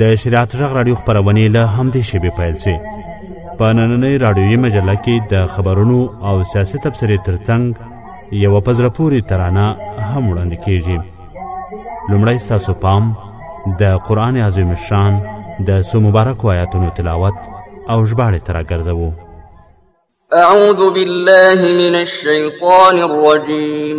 د شریعت غږ راډیو خپرونې له همدې شیبې پیل شوې په نننۍ راډیویي مجله کې د خبرونو او سیاسي تبصرې ترڅنګ یوه په زړه پورې ترانه هم وړاندې کیږي لومړی ستاسو پام د قرآن عظیم شان د څو مبارکو آیاتونو تلاوت او ژباړې ته راګرځوو أعوذ بالله من الشيطان الرجيم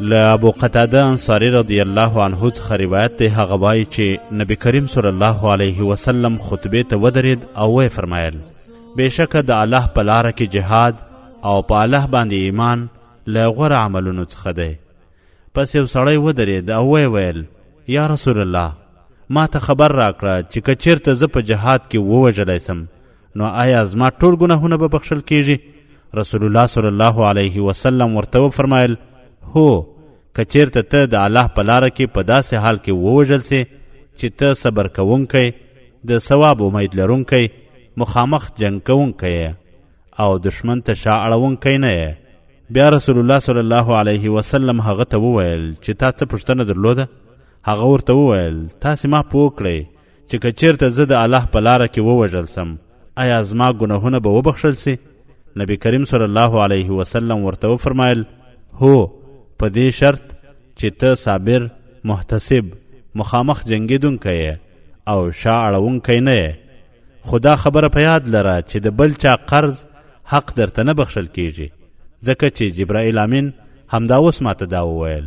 له ابو قتاده انصاري رضی الله عنه څخه روایت دی هغه وایي چې نبی کریم صلی الله علیه وسلم خطبې ته ودرید او ویې فرمایل بېشکه د الله په لاره کې جهاد او په الله باندې ایمان له غوره عملونو څخه دی پس یو سړی ودرید او ویې ویل یا رسول الله ما ته خبر راکړه چې که چیرته زه په جهاد کې ووژلی سم نو آیا زما ټول ګناهونه به بخښل کیږي رسول الله صلی الله علیه وسلم ورته وفرمایل هو که چیرته ته د الله په لاره کې په داسې حال کې ووژل سې چې ته صبر کوونکی د ثواب امید لرونکی مخامخ جنګ کوونکی او دشمن ته شا اړوونکی نه یې بیا رسول الله صلی الله علیه وسلم هغه ته وویل چې تا څه پوښتنه درلوده هغه ورته وویل تاسې ما پوه کړئ چې که چېرته زه د الله په لاره کې ووژل سم آیا زما ګناهونه به وبخښل سي نبی کریم صلی الله علیه وسلم ورته وفرمایل هو په دې شرط چې ته صابر محتسب مخامخ جنګېدونکی یې او شا اړوونکی نه یې خو دا خبره په یاد لره چې د بل چا قرض حق درته نه بخښل کیږي ځکه چې جبرائیل امین همدا اوس ماته دا وویل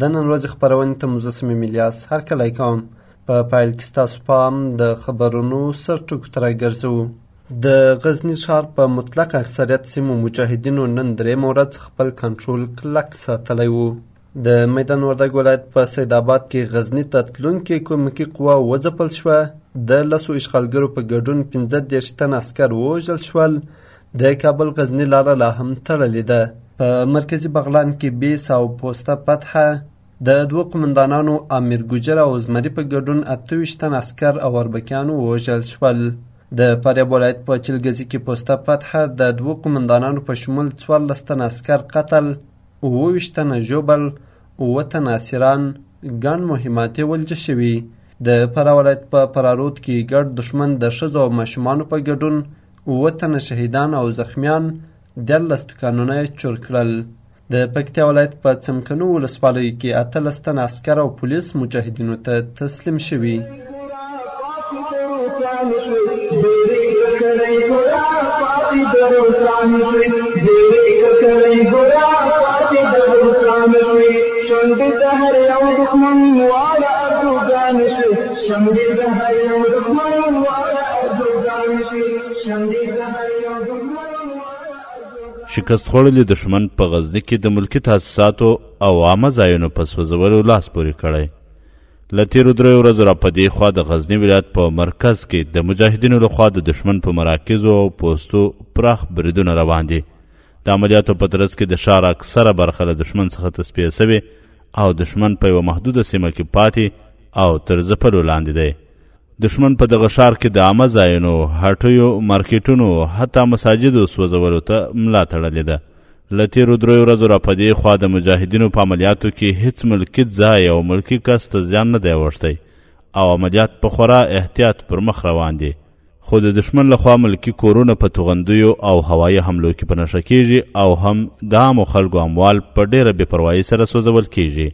د نن ورځې خپرونې ته مو زه صمیم الیاس هرکلی کوم په پایل کې ستاسو پام د خبرونو سر ټکو ته راګرځوو د غزني ښار په مطلق اکثریت سیمو مجاهدینو نن درېیمه ورځ خپل کنټرول کلک ساتلی و د میدان وردګ ولایت په سید آباد کې غزني ته تلونکې کومکي قوا وځپل شوه د لسو اشغالګرو په ګډون پنځه دېرش تن عسکر ووژل شول د کابل غزني لاره لا هم تړلې ده په مرکزي بغلان کې بیس او پوسته فتحه د دوو قومندانانو امیر ګجر او زمري په ګډون اته ویشت تن عسکر او اربکیان ووژل شول د فاریاب ولایت په چلګزي کې پوسته فتحه د دوو قومندانانو په شمول څوارلس تن عسکر قتل اووه ویشت تنه ژوبل اووه تن اسیران ګڼ مهمات یې ولجه شوي د فراه ولایت په فرارود کې ګډ دښمن د ښځو او ماشومانو په ګډون اووه تنه شهیدان او زخمیان دیارلس دوکانونه یې چور کړل د پکتیا ولایت په څمکنو ولسوالیو کې اتلس تنه عسکر او پولیس مجاهدینو ته تسلیم شوي شمډی د هر یو دښمن واړه ارزوګان شي شمډی د هر یو دښمن شکست خوړلی دښمن په غزني کې د ملکي تاسیساتو او عامه ځایونو په سوځولو لاس پورې کړی له تیرو دریو ورځو را په دې خوا د غزني ولایت په مرکز کې د مجاهدینو لخوا د دښمن په مراکزو او پوستو پراخ بریدونه روان دي د عملیاتو په ترڅ کې د ښار اکثره برخه له دښمن څخه تصفیه سوې او دښمن په یوه محدوده سیمه کې پاتې او تر ځپلو لاندې دی دښمن په دغه ښار کې د عامه ځایونو هټیو مارکیټونو حتی مساجدو سوځولو ته ملا تړلې ده له تیرو درې ورځو را پدې خوا د مجاهدینو په عملیاتو کې هیڅ ملکی ځای او ملکی کس ته زیان نه دی اوښتی او عملیات په خورا احتیاط پر مخ روان دي خو د دشمن لخوا ملکی کورونه په توغندیو او هوایي حملو کې په نښه کیږي او هم د عامو خلکو اموال په ډیره بې پروايي سره سوځول کیږي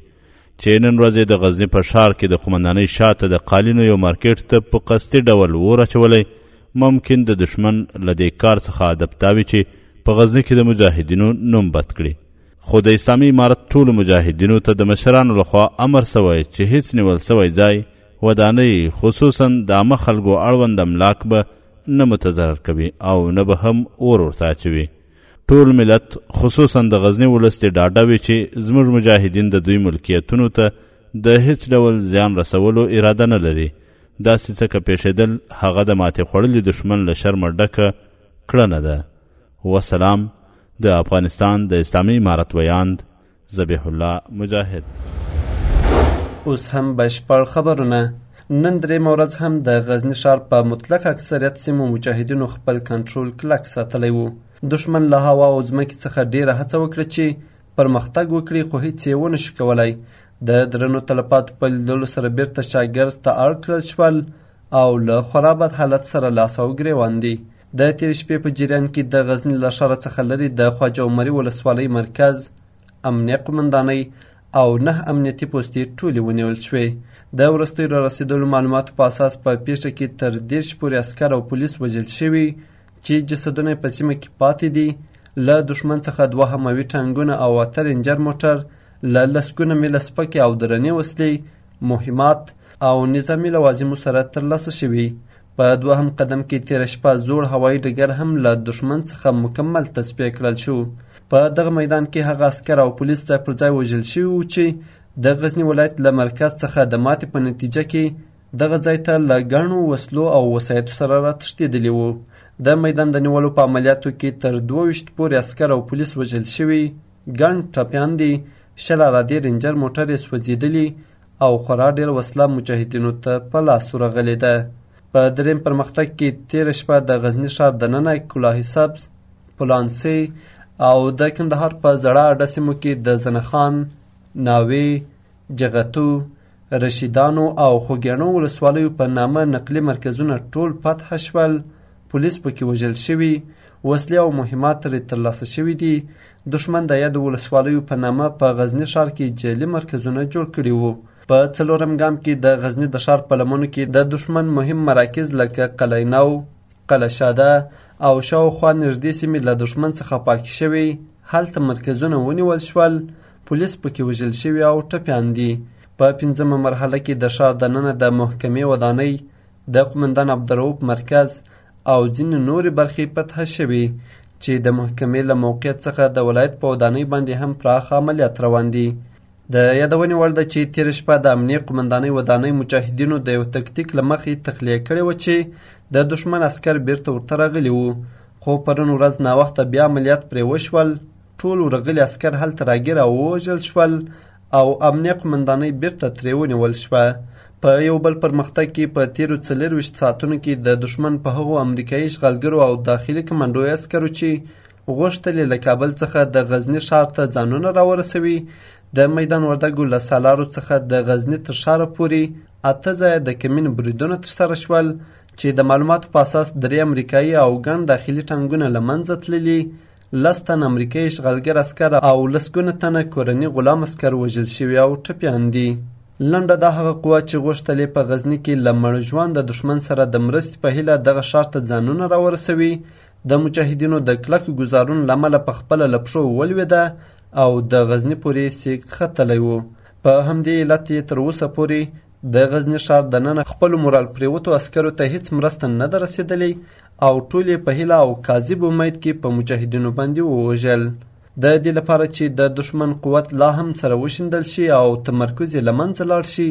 چې نن ورځ د غزني په ښار کې د قومندانۍ شاته د قالینو یو مارکیټ ته په قصدي ډول اور اچولی ممکن د دشمن له دې کار څخه هدف دا وي چې په غزني کې د مجاهدینو نوم بد کړي خو د اسلامي امارت ټولو مجاهدینو ته د مشرانو لخوا امر سوی چې هیڅ نیول سوی ځای ودانۍ خصوصا د عامه خلکو اړوند املاک به نه متضرر کوي او نه به هم اور ورته اچوي ټول ملت خصوصا د غزني ولس دې ډاډه وي چې زموږ مجاهدین د دوی ملکیتونو ته د هیڅ ډول زیان رسولو اراده نه لري داسې څه که پیښېدل هغه د ماتې خوړلي دښمن له شرمه ډکه کړنه ده وسلام د افغانستان د اسلامي امارت ویاند ذبیح الله مجاهد اوس هم بشپړ خبرونه نن درېیمه ورځ هم د غزني ښار په مطلق اکثریت سیمو مجاهدینو خپل کنټرول کلک ساتلی و دښمن له هوا او ځمکې څخه ډېره هڅه وکړه چې پرمختګ وکړي خو هیڅ یې ونه شي کولی د درنو تلفاتو په لیدلو سره بیرته شاګرز ته اړ کړل شول او له خورا بد حالت سره لاس او ګرېوان دي د تېرې شپې په جریان کې د غزني له ښاره څخه لرې د خواجه عمري ولسوالۍ مرکز امنیه قومندانۍ او نه امنیتي پوستې ټولې ونیول شوې د وروستیو را رسېدلو معلوماتو په اساس په پیښه کې تر دېرش پورې عسکر او پولیس وژل شوي چې جسدونه په سیمه کې پاتې دي له دښمن څخه دوه هموي ټانګونه او اته رینجر موټر له لسګونه میله سپکې او درنې وسلې مهمات او نظامي لوازمو سره ترلاسه شوي په دوهم قدم کې تیره شپه زوړ هوایي ډګر هم له دښمن څخه مکمل تصفیه کړل شو په دغه میدان کې هغه عسکر او پولیس ځای پر ځای وژل شوي وو چې د غزني ولایت له مرکز څخه د ماتې په نتیجه کې دغه ځای ته له ګڼو وسلو او وسایطو سره راتښتېدلي وو د میدان د نیولو په عملیاتو کې تر دوه ویشت پورې عسکر او پولیس وژل شوي ګڼ ټپیان دي شل عرادې رینجر موټر یې سوځېدلي او خورا ډېر وسله مجاهدینو ته په لاس ورغلې ده په دریم پرمختګ کې تیره شپه د غزنی ښار دننه کلاه سبز پلانسي او د کندهار په زړه اډه سیمو کې د زنخان ناوې جغتو رشیدانو او خوږیاڼو ولسوالیو په نامه نقلي مرکزونه ټول فتح شول پولیس پکې وژل شوي، وسلې او مهمات ترې ترلاسه شوي دي، دښمن د یادو ولسوالیو په نامه په غزني ښار کې جعلي مرکزونه جوړ کړي وو. په څلورم ګام کې د غزني د ښار په لمنو کې د دښمن مهم مراکز لکه قلعه نو، قلعه شاده او شاوخوا نږدې سیمې له دښمن څخه پاکې شوې، هلته مرکزونه ونیول شول، پولیس پکې وژل شوي او ټپیان دي. په پنځمه مرحله کې د ښار دننه د محکمې ودانۍ، د قومندان عبدالروف مرکز او ځینې نورې برخې فتح شوي چې د محکمې له موقعیت څخه د ولایت په ودانۍ باندې هم پراخ عملیات روان دي د یادونې وړ ده چې تېره شپه د امنیې قومندانۍ ودانۍ مجاهدینو د یو تکتیک له مخې تخلیه کړې وه چې د دښمن عسکر بیرته ورته راغلي وو خو پرون ورځ ناوخته بیا عملیات پرې وشول ټول ورغلي عسکر هلته راګیر او ووژل شول او امنیه قومندانۍ بیرته ترې ونیول شوه. په یو بل پرمختګ کې په تیرو څلېرویشت ساعتونو کې د دښمن په هغو امریکایي اشغالګرو او داخلي کمانډو عسکرو چې غوښتل یې له کابل څخه د غزني ښار ته ځانونه راورسوي د میدان وردګو له سالارو څخه د غزني تر ښاره پورې اته ځایه د کمین بریدونه ترسره شول چې د معلوماتو په اساس درې امریکایي او ګڼ داخلي ټانګونه له منځه تللي لس تنه امریکایي اشغالګر عسکر او لسګونه تنه کورني غلام عسکر وژل شوي او ټپیان دي لنډه دا هغه قوه چې غوښتل یې په غزني کې له مړ ژوند د دښمن سره د مرستې په هیله دغه ښار ته ځانونه راورسوي د مجاهدینو د کلکو ګزارونو له امله په خپله له پښو ولوېده او د غزني پورې سیګ ختلی و په همدې علت یې تر اوسه پورې د غزني ښار دننه خپلو مورال پرېوتو عسکرو ته هیڅ مرسته نه ده رسېدلې او ټول یې په هیله او کاذب امید کې په مجاهدینو باندې ووژل د دې لپاره چې د دښمن قوت لا هم سره وشیندل شي او تمرکز یې له منځه لاړ شي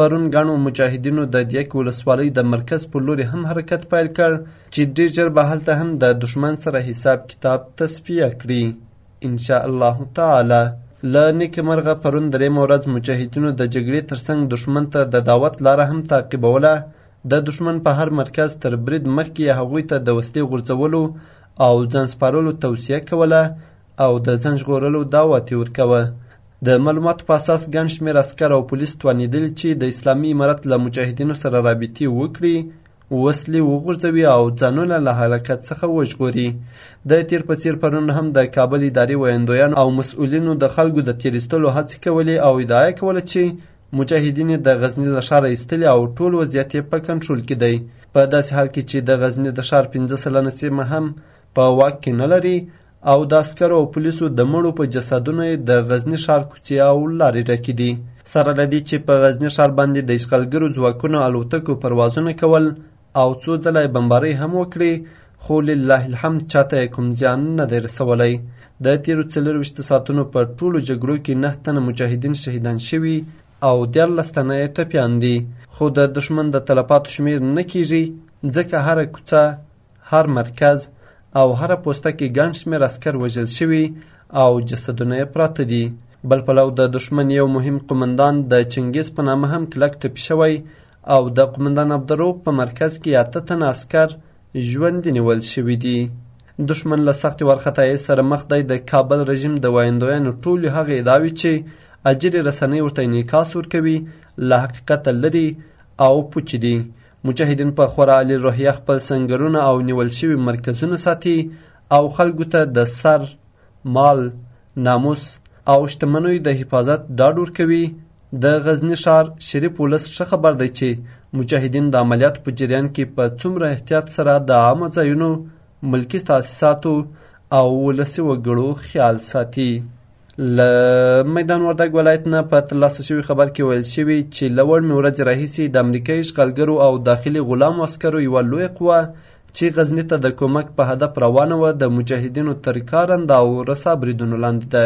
پرون ګڼو مجاهدینو د دیک ولسوالۍ د مرکز په لوري هم حرکت پیل کړ چې ډیر ژر به هلته هم د دښمن سره حساب کتاب تصفیه کړي ان شاء الله تعالی له نیکه مرغه پرون درېیمه ورځ مجاهدینو د جګړې ترڅنګ دښمن ته د دعوت لاره هم تعقیبوله د دښمن په هر مرکز تر برید مخکې یې هغوی ته د وسلې غورځولو او ځان سپارلو توصیه کوله او د ځان ژغورلو دعوت یې ورکوه. د معلوماتو په اساس ګڼ شمېر عسکر او پولیس توانېدلي چې د اسلامي امارت له مجاهدینو سره رابطې وکړي، وسلې وغورځوي او ځانونه له هلاکت څخه وژغوري. د تېر په څېر پرون هم د کابل ادارې ویندویانو او مسؤلینو د خلکو د تېرایستلو هڅې کولې او ادعا یې کوله چې مجاهدین یې د غزني له ښاره ایستلي او ټول وضعیت یې په کنټرول کې دی په داسې حال کې چې د غزني د ښار پنځه سلنه سیمه هم په واک کې نه لري او د عسکرو او پولیسو د مړو په جسدونو یې د غزني ښار کوڅې او لارې ډکې دي سره له دې چې په غزني ښار باندې د اشغالګرو ځواکونو الوتکو پروازونه کول او څو ځله یې بمبارۍ هم وکړې خو لله الحمد چاته یې کوم زیان نه دی رسولی د تیرو څلورویشت ساعتونو په ټولو جګړو کې نه تنه مجاهدین شهیدان شوي او دیارلس تنه یې ټپیان دي خو د دښمن د تلفاتو شمیر نه کیږي ځکه هره کوڅه هر مرکز او هره پوسته کې ګڼ شمیر عسکر وژل شوي او جسدونه یې پراته دي بل پلو د دښمن یو مهم قومندان د چنګیز په نامه هم کلک ټپي شوی او د قومندان عبدالروف په مرکز کې اته تنه عسکر ژوندي نیول شوي دي دښمن له سختې وارخطایۍ سره مخ دی د کابل رژیم د وایندویانو ټولې هغې ادعاوې چې اجرې رسنۍ ورته انعکاس ورکوي له حقیقته لري او پوچې دي مجاهدین په خورا عالي روحیه خپل سنګرونه او نیول شوي مرکزونه ساتي او خلکو ته د سر مال، ناموس او شتمنیو د حفاظت ډاډ ورکوي، د غزني ښار شریف ولس ښه خبر دی چې مجاهدین د عملیاتو په جریان کې په څومره احتیاط سره د عامه ځایونو، ملکي تاسیساتو او ولسي وګړو خیال ساتي. له میدان وردګ ولایت نه په ترلاسه شوي خبر کې ویل شوي چې له وړمې ورځې راهیسې د امریکایي اشغالګرو او داخلي غلامو عسکرو یوه لویه قوه چي غزني ته د کومک په هدف روانه وه د مجاهدينو تر کارنده او رسا بريدونو لاندي ده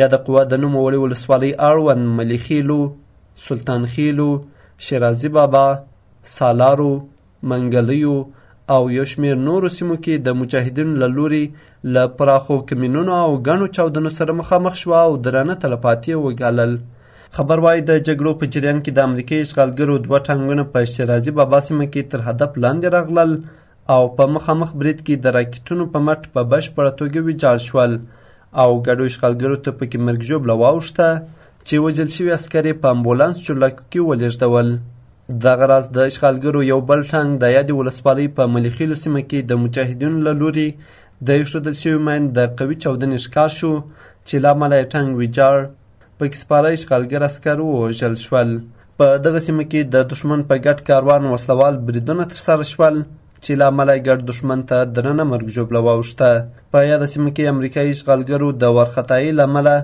ياده قوه د نوموړې ولسوالۍ اړوند ملي خيلو، سلطان خيلو، شيرازي بابا، سالارو، منګليو او يو شمير نورو سيمو کي د مجاهدينو له لوري له پراخو کمینونو او ګڼو چاودنو سره مخامخ شوه او درانه تلفات یې وګالل خبر وايي د جګړو په جریان کې د امریکې اشغالګرو دوه ټانګونه په شیرازي بابا سیمه کې تر هدف لاندې راغلل او په مخامخ برید کې د راکټونو په مټ په بشپړه توګه ویجاړ شول او ګډو اشغالګرو ته پکې مرګ ژوبله واوښته چې وژل شوي عسکر یې په امبولانس چورلکو کې ولېږدول. دغه راز د اشغالګرو یو بل ټانک د یادې ولسوالۍ په ملیخیلو سیمه کې د مجاهدینو له لوري د ایښودل شوي ماین د قوي چاودنې ښکار شو چې له امله یې ټانګ ویجاړ پکې سپاره اشغالګر عسکر ووژل شول په دغه سیمه کې د دښمن په ګډ کاروان وسلوال بریدونه ترسره شول چې له امله یې ګډ دښمن ته درنه مرګ ژوبله واوښته په یاده سیمه کې امریکایي اشغالګرو د وارخطایۍ له امله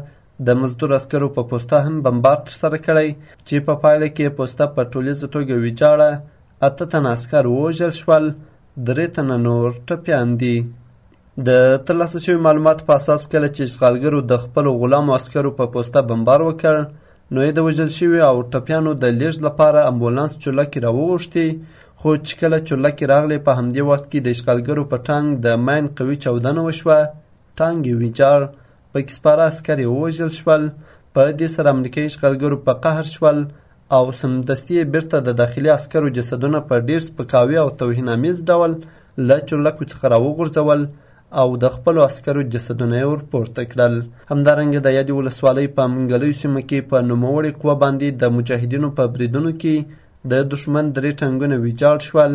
د مزدور عسکرو په پوسته هم بمبار ترسره کړی چې په پایله کې پوسته په ټولیزه توګه ویجاړه، اته تنه عسکر ووژل شول، درې تنه نور ټپیان دي. د ترلاسه شوي معلوماتو په اساس کله چې اشغالګرو د خپلو غلامو عسکرو په پوسته بمبار وکړ نو یې د وژل شوي او ټپیانو د لیږد لپاره امبولانس چورلکې راوغوښتې خو چې کله چورلکې راغلې په همدې وخت کې د اشغالګرو په ټانګ د ماین قوي چاودنه وشوه ټانګ یې ویجاړ پکې سپاره عسکر یې ووژل شول په دې سره امریکایي اشغالګرو په قهر شول او سمدستي یې بیرته د داخلي عسکرو جسدونه په ډیر سپکاوي او توهینامیز ډول له چورلکو څخه راوغورځول او د خپلو عسکرو جسدونه یې ورپورته کړل همدارنګه د یادې ولسوالۍ په منګلیو سیمه کې په نوموړې قوه باندې د مجاهدینو په بریدونو کې د دښمن درې ټانګونه ویجاړ شول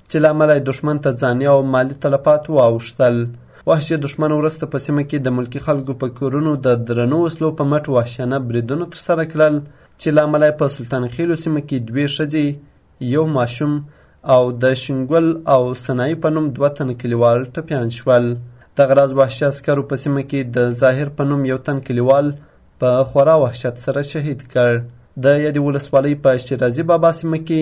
چې له امله یې دښمن ته ځاني او مالي تلفات واوښتل. وحشي دښمن وروسته په سیمه کې د ملکي خلکو په کورونو د درنو وسلو په مټ وحشیانه بریدونه ترسره کړل چې له امله یې په سلطان خېلو سیمه کې دوې ښځې، یو ماشوم او د شینګل او سنایي په نوم دوه تنه کلیوال ټپیان شول دغه راز وحشي عسکرو په سیمه کې د ظاهر په نوم یو تن کلیوال په خورا وحشت سره شهید کړ د یادې ولسوالۍ په شیرازي بابا سیمه کې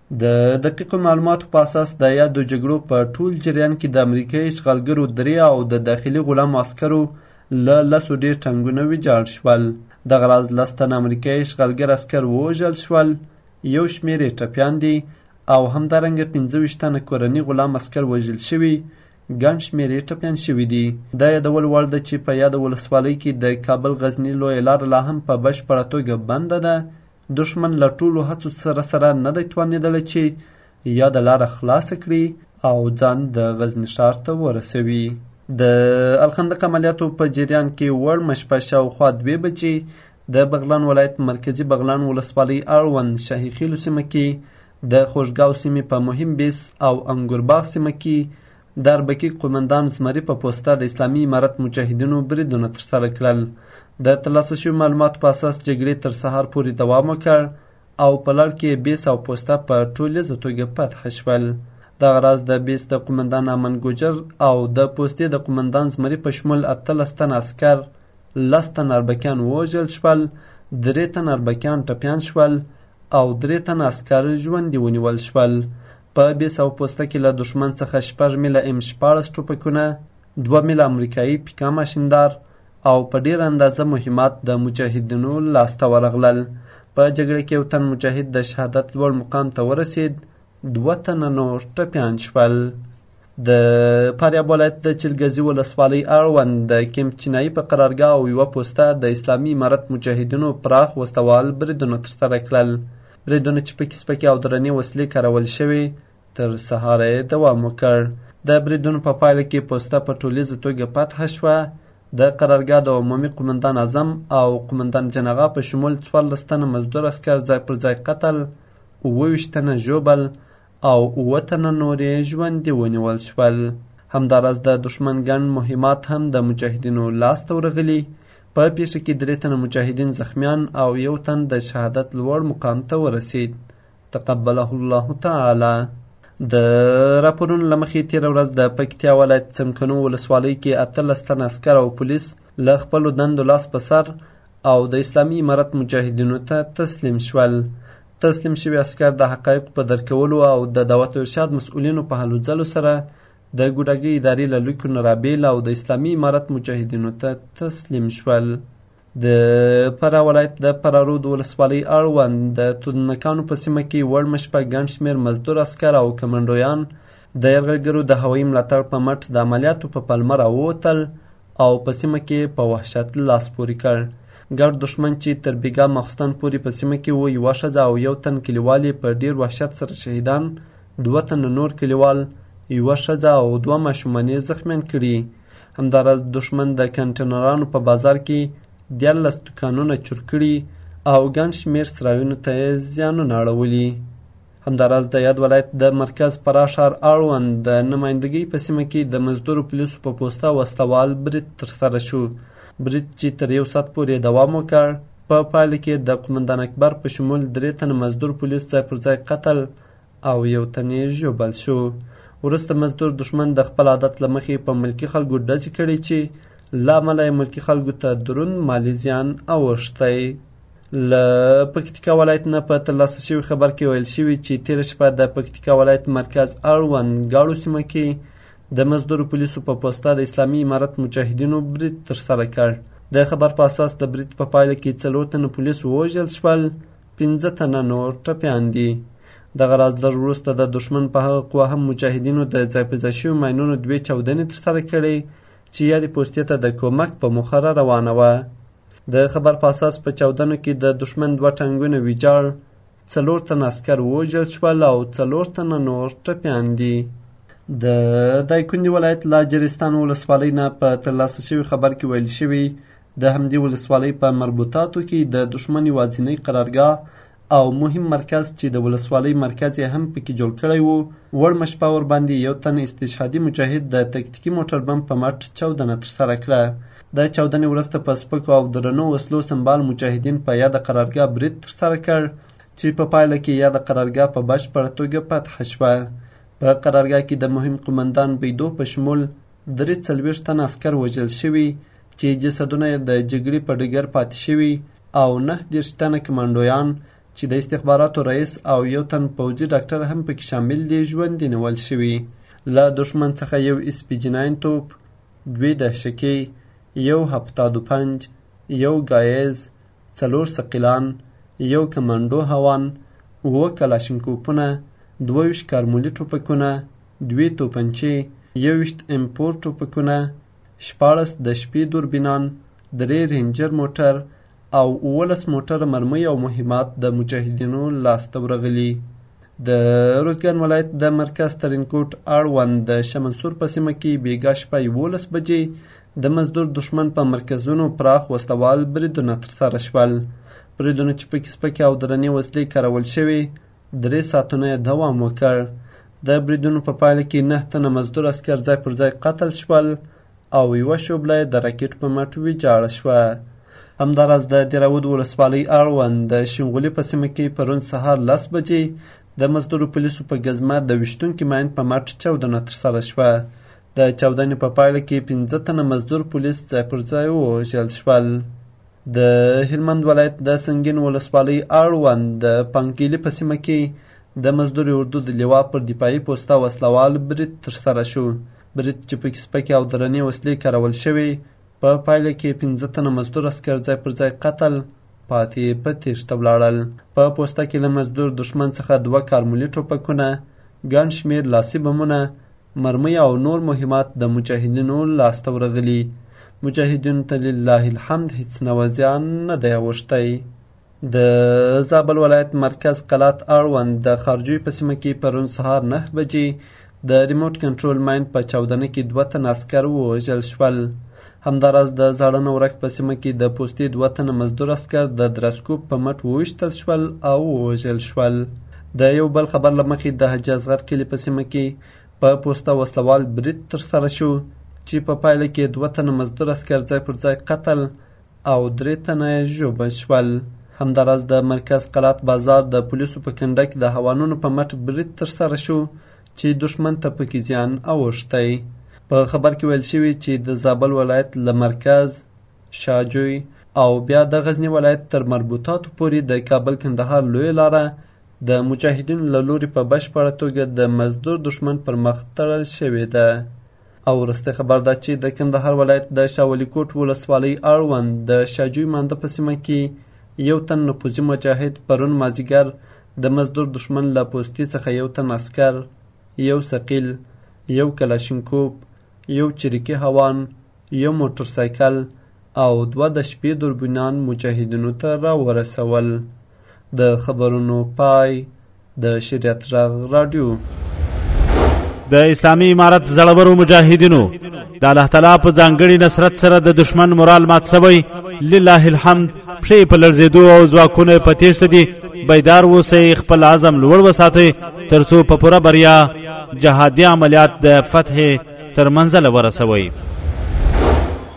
د دقیقو معلوماتو په اساس د یادو جګړو په ټول جریان کې د امریکایي اشغالګرو درې او د داخلي غلامو عسکرو له لسو ډېر ټنګونه ویجاړ شول دغه راز لس تنه امریکایي اشغالګر عسکر ووژل شول یو شمېر یې ټپیان دي او همدارنګه پنځه ویشت تنه کورني غلام عسکر وژل شوي ګڼ شمېر یې ټپیان شوي دي دا یادولو وړ ده چې په یاده ولسوالۍ کې د کابل غزني لویه لاره لا هم په بشپړه توګه بنده ده دښمن له ټولو هڅو سره سره نه دی توانېدلی چې یاده لاره خلاصه کړي او ځان د غزني ښار ته ورسوي د الخندق عملیاتو په جریان کې وړمه شپه شاوخوا دوې بجې د بغلان ولایت مرکزي بغلان ولسوالۍ اړوند شاهي خیلو سیمه کې د خوږګاو سیمې په مهم بیس او انګورباغ سیمه کې د اربکي قومندان زمري په پوسته د اسلامي امارت مجاهدینو بریدونه ترسره کړل د ترلاسه شوي معلوماتو په اساس جګړې تر سهار پورې دوام وکړ او په لړ کې بیس او پوسته په ټولیزه توګه فتح شول دغه راز د بیس د قومندان امن ګوجر او د پوستې د قومندان زمري په شمول اتلس تن عسکر لس تن اربکیان ووژل شول درې تن اربکیان ټپیان شول او درې تن عسکر ژوندي ونیول شول په بې سوه پوسته کې له دښمن څخه شپږ میله ام شپاړس ټوپکونه، دوه میله امریکایي پیکا ماشیندار او په ډېره اندازه مهمات د مجاهدینو لاسته ورغلل. په جګړه کې یو تن مجاهد د شهادت لوړ مقام ته ورسېد، دوه تنه نور ټپیان شول. د فاریاب ولایت د چلګزي ولسوالۍ اړوند د کیمپ چینایي په قرارګاه او یوه پوسته د اسلامي امارت مجاهدینو پراخ وسلهوال بریدونه ترسره کړل. بریدونو چې پکې سپکې او درنې وسلې کارول شوې تر سهاره یې دوام وکړ د بریدونو په پایله کې پوسته په ټولیزه توګه فتح شوه د قرارګاه د عمومي قومندان اعظم او قومندان جنغا په شمول څوارلس تنه مزدور عسکر ځای پر ځای قتل اووه ویشت تنه ژوبل او اووه تنه نور یې ژوندي ونیول شول همداراز د دښمن ګڼ مهمات هم د مجاهدینو لاسته ورغلي په پیښه کې درې تنه مجاهدین زخمیان او یو تن د شهادت لوړ مقام ته ورسید تقبله الله تعالی د راپورونو له مخې تېره ورځ د پکتیا ولایت څمکنو ولسوالۍ کې اتلس تنه عسکر او پولیس له خپلو دندو لاس په سر او د اسلامي امارت مجاهدینو ته تسلیم شول تسلیم شوي عسکر د حقایقو په درکولو او د دعوت ارشاد مسؤلینو په هلو ځلو سره د ګوډاګۍ ادارې له لوکیو نه رابېل او د اسلامي امارت مجاهدینو ته تسلیم شول. د فراه ولایت د فرارود ولسوالۍ اړوند د تودنکانو په سیمه کې وړمه شپه ګڼ شمېر مزدور عسکر او کمنډویان د یرغلګرو د هوایي ملاتړ په مټ د عملیاتو په پلمه راووتل او په سیمه کې په وحشت لاس پورې کړ ګډ دښمن چې تر بیګا ماخستن پورې په سیمه کې و یوه ښځه او یو تن کلیوال په ډیر وحشت سره شهیدان دوه تنه نور کلیوال یوه ښځه او دوه ماشومانې زخمیان کړي همداراز دښمن د کنټینرانو په بازار کې دیارلس دکانونه چور کړي او ګڼ شمېر سرایونو ته یې زیانونه اړولي همداراز د یاد ولایت د مرکز فراه ښار اړوند د نمایندګۍ په سیمه کې د مزدورو پولیسو په پوسته وسلوال برید ترسره شو برید چې تر یو ساعت پورې دوام وکړ په پایله کې د قومندان اکبر په شمول درې تنه مزدور پولیس ځای پر ځای قتل او یو تن یې ژوبل شو. وروسته مزدور دښمن د خپل عادت له مخې په ملکي خلکو ډزې کړې چې له امله یې ملکي خلکو ته دروند مالي زیان اوښتی. له پکتیکا ولایت نه په ترلاسه شوي خبر کې ویل شوي چې تېره شپه د پکتیکا ولایت مرکز اړوند ګاړو سیمه کې د مزدور پولیسو په پوسته د اسلامي امارت مجاهدینو برید ترسره کړ. د خبر په اساس د برید په پایله کې څلور تنه پولیس ووژل شول پنځه تنه نور ټپیان دي. دغه راز لږ وروسته د دښمن په هغه قوه هم مجاهدینو د ځای په ځای شویو ماینونو دوې چاودنې ترسره کړې چې یادې پوستې ته د کومک په موخه را روانه وه. د خبر په اساس په چاودنو کې د دښمن دوه ټانګونه ویجاړ، څلور تنه عسکر ووژل شول او څلور تنه نور ټپیان دي. د دایکندي ولایت لاجرستان ولسوالۍ نه په ترلاسه شوي خبر کې ویل شوي د همدې ولسوالۍ په مربوطاتو کې د دښمن یوازینۍ قرارګاه او مهم مرکز چې د ولسوالۍ مرکز یې هم پکې جوړ کړی وو وړمه شپه ورباندې یو تن استشهادي مجاهد د تکتیکي موټر بم په مټ چاودنه ترسره کړه د چاودنې وروسته په سپکو او درنو وسلو سمبال مجاهدین په یاده قرارګاه برید ترسره کړ چې په پایله کې یاده قرارګاه په بشپړه توګه فتح شوه په قرارګاه کې د مهم قومندان بیدو په شمول درې څلوېښت تنه عسکر وژل شوي چې جسدونه یې د جګړې په ډګر پاتې شوي او نهه دېرش تنه کمانډویان چې د استخباراتو رئیس او یو تن پوځي ډاکټر هم پکې شامل دي ژوندي نیول شوي له دښمن څخه یو اسپي جناین توپ دوې دهشکې یو هپتادو پنج یو ګایز څلور ثقیلان، یو کمانډو هاوان، اووه کلاشینکوپونه، دوه ویشت کارمولي ټوپکونه، دوې توپنچې، یوویشت ایم فور ټوپکونه، شپاړس د شپې دوربینان، درې رینجر موټر او اوولس موټره مرمۍ او مهمات د مجاهدینو لاس ته ورغلي. د روزګان ولایت د مرکز ترینکوټ اړوند د شمنسور په سیمه کې بیګا شپه یوولس بجې د مزدور دښمن په مرکزونو پراخ وسله وال بریدونه ترسره شول. بریدونو چې پکې سپکې او درنې وسلې کارول شوې، درې ساعتونه یې دوام وکړ. د بریدونو په پایله کې نه تنه مزدور عسکر ځای پر ځای قتل شول او یوه شوبله یې د راکټ په مټ ویجاړه شوه. همداراز د دیراود ولسوالۍ اړوند د شینغولي په سیمه کې پرون سهار لس بجې د مزدورو پولیسو په ګزمه د ویشتونکي ماین په مټ چاودنه ترسره شوه د چاودنې په پایله کې پنځه تنه مزدور پولیس ځای پر ځای ووژل شول د هلمند ولایت د سنګین ولسوالۍ اړوند د پانکیلي په سیمه کې د مزدوري اردو د لیوا پر دفاعي پوسته وسلوال برید ترسره شو برید چې پکې سپکې او درنې وسلې کارول شوې په پایله کې پنځه تنه مزدور اسکر ځای پر ځای قتل پاتې په تیښته ولاړل په پوسته کې له مزدور دښمن څخه دوه کارمولي ټوپکونه ګڼ شمیر لاسي بمونه مرمۍ او نور مهمات د مجاهدینو لاسته ورغلي مجاهدینو ته لله الحمد هیڅ نوه زیان نه دی اوښتی د زابل ولایت مرکز قلات اړوند د خارجوی په سیمه کې پرون سهار نه بجې د ریموټ کنټرول ماین په چاودنه کې دوه تنه عسکر ووژل شول همداراز د زاړه نورک په سیمه کې د پوستې دوه تنه مزدور عسکر د درسکوب په مټ وویشتل شول او ووژل شول د یو بل خبر له مخې د حاجي اصغر کلي په سیمه کې په پوسته وسلوال برید ترسره شو چې په پایله کې دوه تنه مزدور عسکر ځای پر ځای قتل او درې تنه یې ژوبل شول. همداراز د مرکز قلات بازار د پولیسو په کنډه کې د هوانونو په مټ برید ترسره شو چې دښمن ته پکې زیان اوښتی. په خبر کې ویل شوي چې د زابل ولایت له مرکز، شاجوی او بیا د غزني ولایت تر مربوطاتو پورې د کابل کندهار لویه لاره د مجاهدینو له لوري په بشپړه توګه د مزدور دښمن پر مخ تړل شوې ده. او وروستی خبر دا چې د کندهار ولایت د شاولی کوټ ولسوالۍ اړوند د شاجوی مانده په سیمه کې یو تن نفوذي مجاهد پرون مازیګر د مزدور دښمن له پوستي څخه یو تن عسکر یو ثقیل یو کلاشینکوپ یو چریکي هوان یو موټر سایکل او دوه د شپې دوربینان مجاهدینو ته راورسول د خبرونو پای د شریعت رغ رادیو د اسلامی امارت زړورو مجاهدینو د الله تعالی په ځانګړي نصرت سره د دشمن مورال مات سوی لله الحمد پښې په لړزېدو او ځواکونه په تیښته دي بیدار اوسئ خپل عزم لوړ وساتئ ترڅو په پوره بریا جهادي عملیات د فتح تر منزله ورسوئ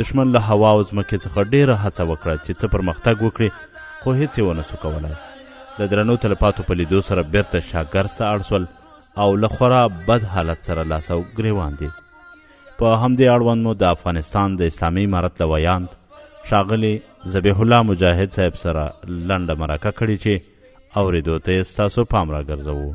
دښمن له هوا او ځمکې څخه ډېره هڅه وکړه چې څه پرمختګ وکړي خو هیڅ یې ونه سو کولای د درنو تلفاتو په لیدو سره بیرته شاګرز ته اړ سول او له خورا بد حالت سره لاس او ګریوان دي په همدې اړوند مو د افغانستان د اسلامي امارت له ویاند ښاغلي ذبیح الله مجاهد صاحب سره لنډه مرکه کړې چې اورېدو ته یې ستاسو پام راګرځوو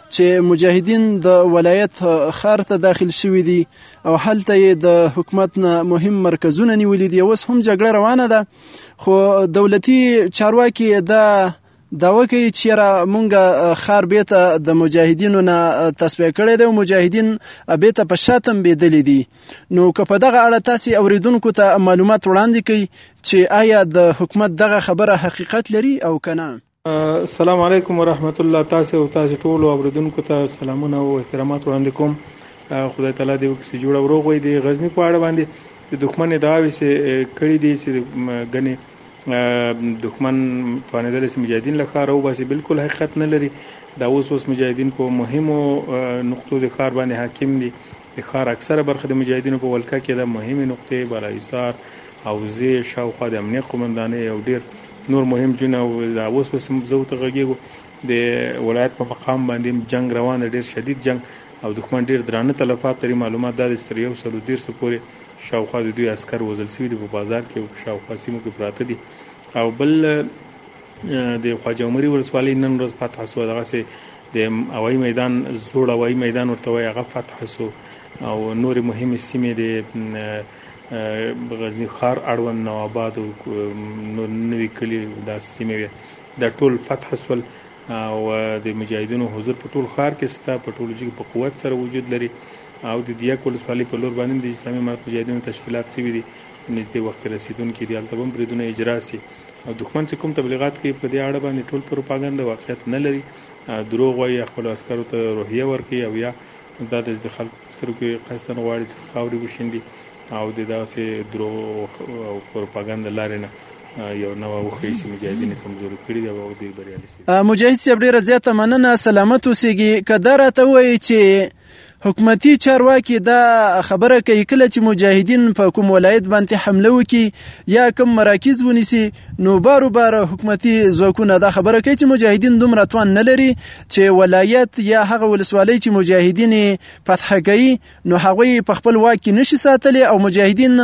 چې مجاهدین د ولایت ښار ته داخل شوي دي او هلته یې د حکومت نه مهم مرکزونه نیولي دي اوس هم جګړه روانه ده خو دولتي چارواکي دا داوا کوي چې را مونږ خار بیت د مجاهدینو نه تصفیه کړی دی او مجاهدین بیت په شاتم بيدلې دي نو که په دغه اړه تاسو اوریدونکو ته معلومات وړاندې کړئ چې آیا د حکومت دغه خبره حقیقت لري او کنه السلام علیکم ورحمت الله تاسو او تاسو ټول اوریدونکو ته سلامونه او احترامات وړاندې کوم خدای تعالی دې وکړي چې جوړ او روغ وي د غزنی په اړه باندې د دښمن ادعاوې چې کړې دي چې غني دښمن توانیدل چې مجاهدین له ښار او باسي بالکل حقیقت نه لري دا اوس اوس مجاهدین په مهمو نقطو د ښار باندې حاکم دي د ښار اکثره برخه د مجاهدینو په ولکه کې ده، مهمې نقطې، بالاحصار، حوزې، شاوخوا د امنیه قومندانۍ او ډېر نور مهم جونه او دا اوس اوس هم زه ورته غږېږو د ولایت په مقام باندې جنګ روان دی، ډېر شدید جنګ او دښمن ډېر درانه تلفات لري، معلومات دا دی چې تر یو سلو دېرشو پورې شاوخوا د دوی عسکر وژل شوي دي، په بازار کې او په شاوخوا سیمو کې پراته دي او بل د خواجه عمري ولسوالۍ نن ورځ فتح شو دغه سي د هوایي میدان زوړ هوایي میدان ورته وایي هغه فتح شو او نور مهمې سیمې د غزنی ښار اړوند نواباد او نوې کلی دا سیمې وي دا ټول فتح شول او د مجاهدینو حضور په ټول ښار کې ستا په ټول ځای په قوت سره وجود لري او د دیا کولسوالي په لور باندې د اسلامي امارت مجاهدینو تشکیلات سوي دي نږدې وخت رسیدونکي دي هلته هم بریدونه اجرا سي او دښمن چې کوم تبلیغات کوي په دې اړه باندې ټول پروپاګاندا واقعیت نه لري دروغ وایي خپل عسکرو ته روحیه ورکوي او یا دا د خلکو په سترګو کې قصدن غواړي چې خاورې وشیندي او د داسې درو او پروپاګاندا لارې نه یو نو وخی چې مجاهدین کمزوري کړي دی او دوی بریالي شي مجاهد صاحب ډیره زیاته مننه سلامت اوسئ که دا راته وایي چې حکومتي چارواکي دا خبره کوي کله چې مجاهدین په کوم ولایت باندې حمله وکړي یا کوم مراکز ونیسي نو بارو بار حکومتي ځواکونه دا خبره کوي چې مجاهدین دومره توان نه لري چې ولایت یا هغه ولسوالۍ چې مجاهدین فتح کوي نو هغه په خپل واک کې نشي ساتلی او مجاهدین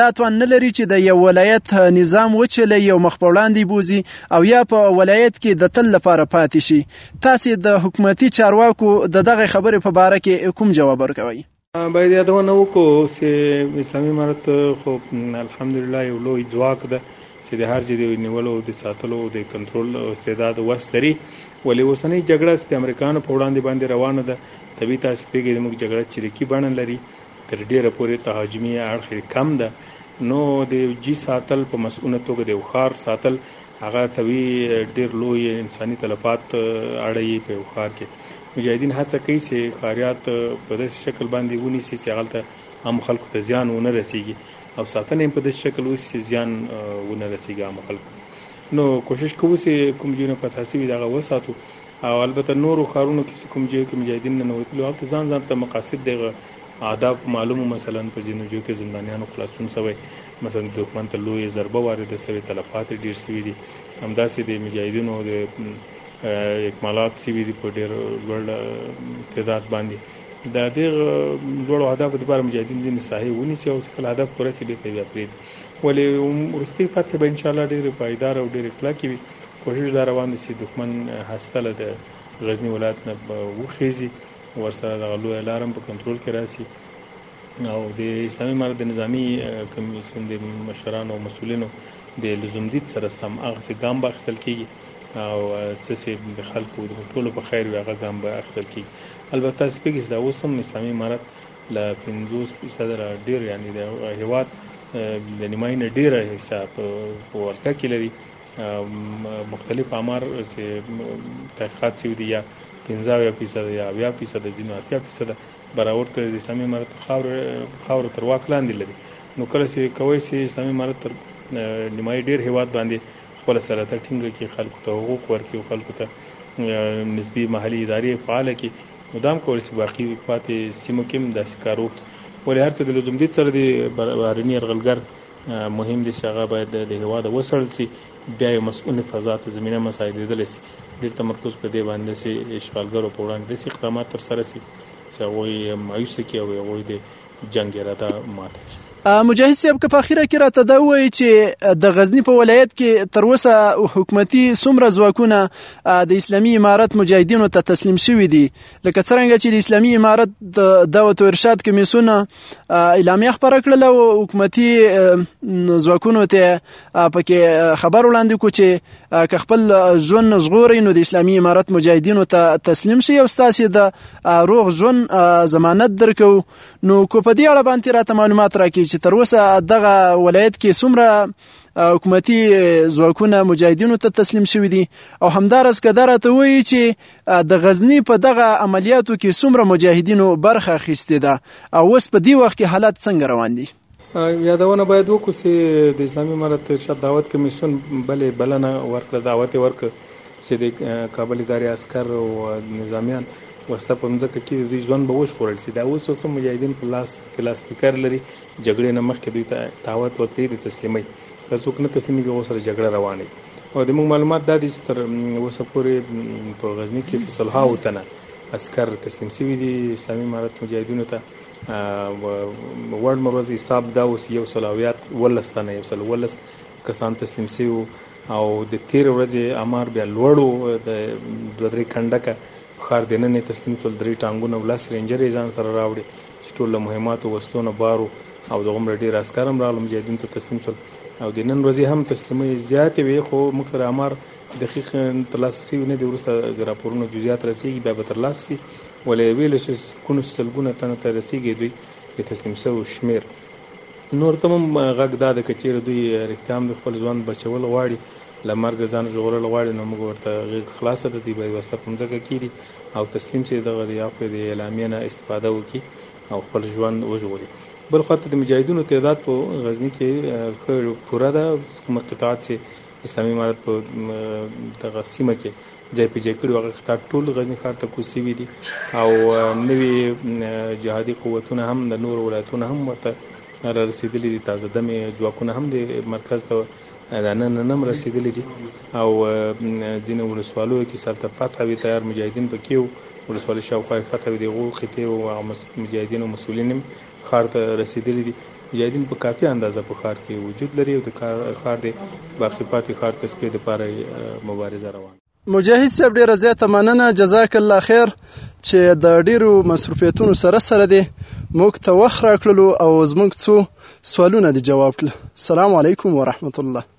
دا توان نه لري چې د یو ولایت نظام وچلي یو مخ په وړاندې بوزي او یا په ولایت کې د تل لپاره پاتې شي تاسې د حکومتي چارواکو د دغه خبرې په باره کې کوم جواب ورکوئ؟ باید یادونه وکړو چې اسلامي امارت خو الحمدلله یو لوی ځواک ده چې د هر جدي نیولو د ساتلو د کنټرول او استعداد وس لري ولې اوسنۍ جګړه چې د امریکانو په وړاندې باندې روانه ده طبي تاسو پیګې د موږ جګړه چریکي بڼه لري تر ډیره پورې تهاجمي اړخ کم ده نو د جی ساتل په مسؤونه توګه د وخار ساتل هغه توی ډیر لوی انساني تلفات اړې په وخار کې مجاهدین هڅه کوي چې خاریات په داسې شکل باندې ونی سي چې غلطه عام خلکو ته زیان ونه رسیږي او ساتنه په داسې شکل وسی چې زیان ونه رسیږي عام خلکو نو کوشش کوو چې کوم جنو په تاسو وی دغه وساتو او البته نورو خارونو کې کوم جې کې مجاهدین نه وتلو هلته ځان ځان ته مقاصد دغه آداب معلومو مثلا په جنو جو کې زندانیانو خلاصون سوی مثلا دښمن ته لویه ضربه وارده سوې، تلفات یې ډېر سوي دي، همداسي د مجاهدینو د اکمالات سوي دي په ډېر لوړ تعداد باندي. د دغه لوړو اهدافو لپاره مجاهدین ځینې ساحې ونیسي او چې کله هدف پوره سي بېرته بیا پرېږدي، ولې وروستۍ فتحې به انشاءالله ډېرې پایداره او ډېرې کلکې وي، کوشش دا روان دی چې دښمن هسته له د غزني ولایت نه وخېزي، ورسره دغه لویه لاره هم په کنترول کې راسي. او د اسلامي امارت د نظامی کمیسیون د مشرانو او مسولینو د لزومدید سره سم هغه څه ګام به اخیستل کیږي او څه چې د خلکو د ټولو په خیر وي هغه ګام به اخیستل کیږي البته تاسو پکې دا اوس هم اسلامي امارت له 50 فیصد را ډیر یعنی د هیواد د نیمای نه ډیره حصہ په ورکه کې لري مختلف امر چې تحقیقات چې دی یا 15 فیصد یا 20 فیصد ځینو 80 فیصد برابر کړی د اسلامي امارت خاور خاور تر واک لاندې لري نو کله چې کوي چې اسلامي امارت تر نیمای ډیر هیواد باندې خپل سلطه ټینګه کې خلکو ته حقوق ورکړي او خلکو ته نسبی محلي ادارې فعال کې مدام کول چې باقي پاتې سیمو کې هم داسې کار وکړي ولې هر څه د لزوم دي سره دی بهرني یرغلګر مهم دي چې هغه باید د هواد وسړل شي بیا یو مسؤل فضا ته زمينه مساعدېدل شي ډېر تمرکز په دې باندې چې اشغالګرو په وړاندې د اقدامات تر سره شي چې هغوی مایوسه کړي او هغوی د جنګ اراده ماته کړي. مجاهد صاحب که په اخیره کې راته دا وایي چې د غزنی په ولایت کې تر اوسه حکومتي څومره ځواکونه د اسلامي امارت مجاهدینو ته تسلیم شوي دي لکه څرنګه چې د اسلامي امارت د دعوت او ارشاد کمیسیون اعلامیه خبره کړله او حکومتي ځواکونو ته پکې خبر وړاندې کو چې که خپل ځون زغوري نو د اسلامي امارت مجاهدینو ته تسلیم شي او ستاسو د روغ ځون ضمانت درکو نو کو په دې اړه باندې راته معلومات راکړي چې تر اوسه دغه ولایت کې څومره حکومتي ځواکونه مجاهدینو ته تسلیم شوی دي او همدارس کدار ته وایي چې د غزنی په دغه عملیاتو کې څومره مجاهدینو برخه اخیستې ده او اوس په دې وخت کې حالات څنګه روان دي یادونه باید وکړو چې د اسلامي امارت ارشاد دعوت کمیسیون بلې بلنه ورکړه دعوت یې ورکړ چې د کابل ادارې عسکر او نظامیان وسله په مځکه کې د دوی ژوند به وژغورل شي دا اوس اوس مجاهدین په لاس کې لاس پیکر لري جګړې نه مخکې دوی ته دعوت ورکړي د تسلیمۍ که څوک نه تسلیمېږي هغو سره جګړه روانه او د موږ معلومات دا دي چې تر اوسه پورې په غزني کې په سلهاوو تنه عسکر تسلیم شوي دي اسلامي امارت مجاهدینو ته ورډ مروز حساب دا اوس یو سل اویات ولس تنه یو سل ولس کسان تسلیم سی او د تیر ورځې امر بیا لوړو د دوه درې کنډکه خار دننه تسلیم سول درې ټانګونه ولاس رینجرې ځان سره راوړي چې ټول له مهماتو وسلونه بارو او د عمر ډیر عسکرم راغلو مجاهدین ته تسلیم سول او د نن ورځې هم تسلیمي زیاتې وي خو موږ سره امر دقیق ترلاسه سوي نه دي وروسته راپورونه جزئیات رسیږي بیا به ترلاسه سي ولې ویل شي کونو سلګونه تنه ته رسیږي دوی د تسلیم شوو شمیر نور ته هم غږ دا د کچیر دوی رښتیا هم د خپل ځوان بچول غواړي لمرګ ځان ژغورل غواړي نو موږ ورته غیږ خلاصه ده دی به وسله په مځکه کیری او تسلیم شي دغه دی عفو دی اعلامیه نه استفاده وکي او خپل ژوند وژغوري بل خاطر د مجاهدونو تعداد په غزنی کې پوره ده کوم قطعات چې اسلامي امارت په دغه سیمه کې ځای په ځای کړي او هغه کتاب ټول غزني ښار ته کوز شوي دي او نوي جهادي قوتونه هم د نورو ولایتونو هم ورته را رسېدلي دي تازه دمې ځواکونه هم د مرکز ته دا نن نن رسیدلې دي او ځینې ولسوالیو کې سرته فتح وی تیار مجاهدین پکې ولسوالۍ شاوخوا فتح وی دغه خطې او مجاهدین او مسولین ښار ته رسېدلي دي. مجاهدین په کافي اندازه په ښار کې وجود لري او د ښار د باقي پاتې ښار تصفیې لپاره یې مبارزه روانه ده. مجاهد صاحب ډېره زیاته مننه جزاک الله خیر چې د ډېرو مصروفیتونو سره سره دې موږ ته وخت راکړلو او زموږ څو سوالونه دې جواب کړل. سلام علیکم ورحمت الله.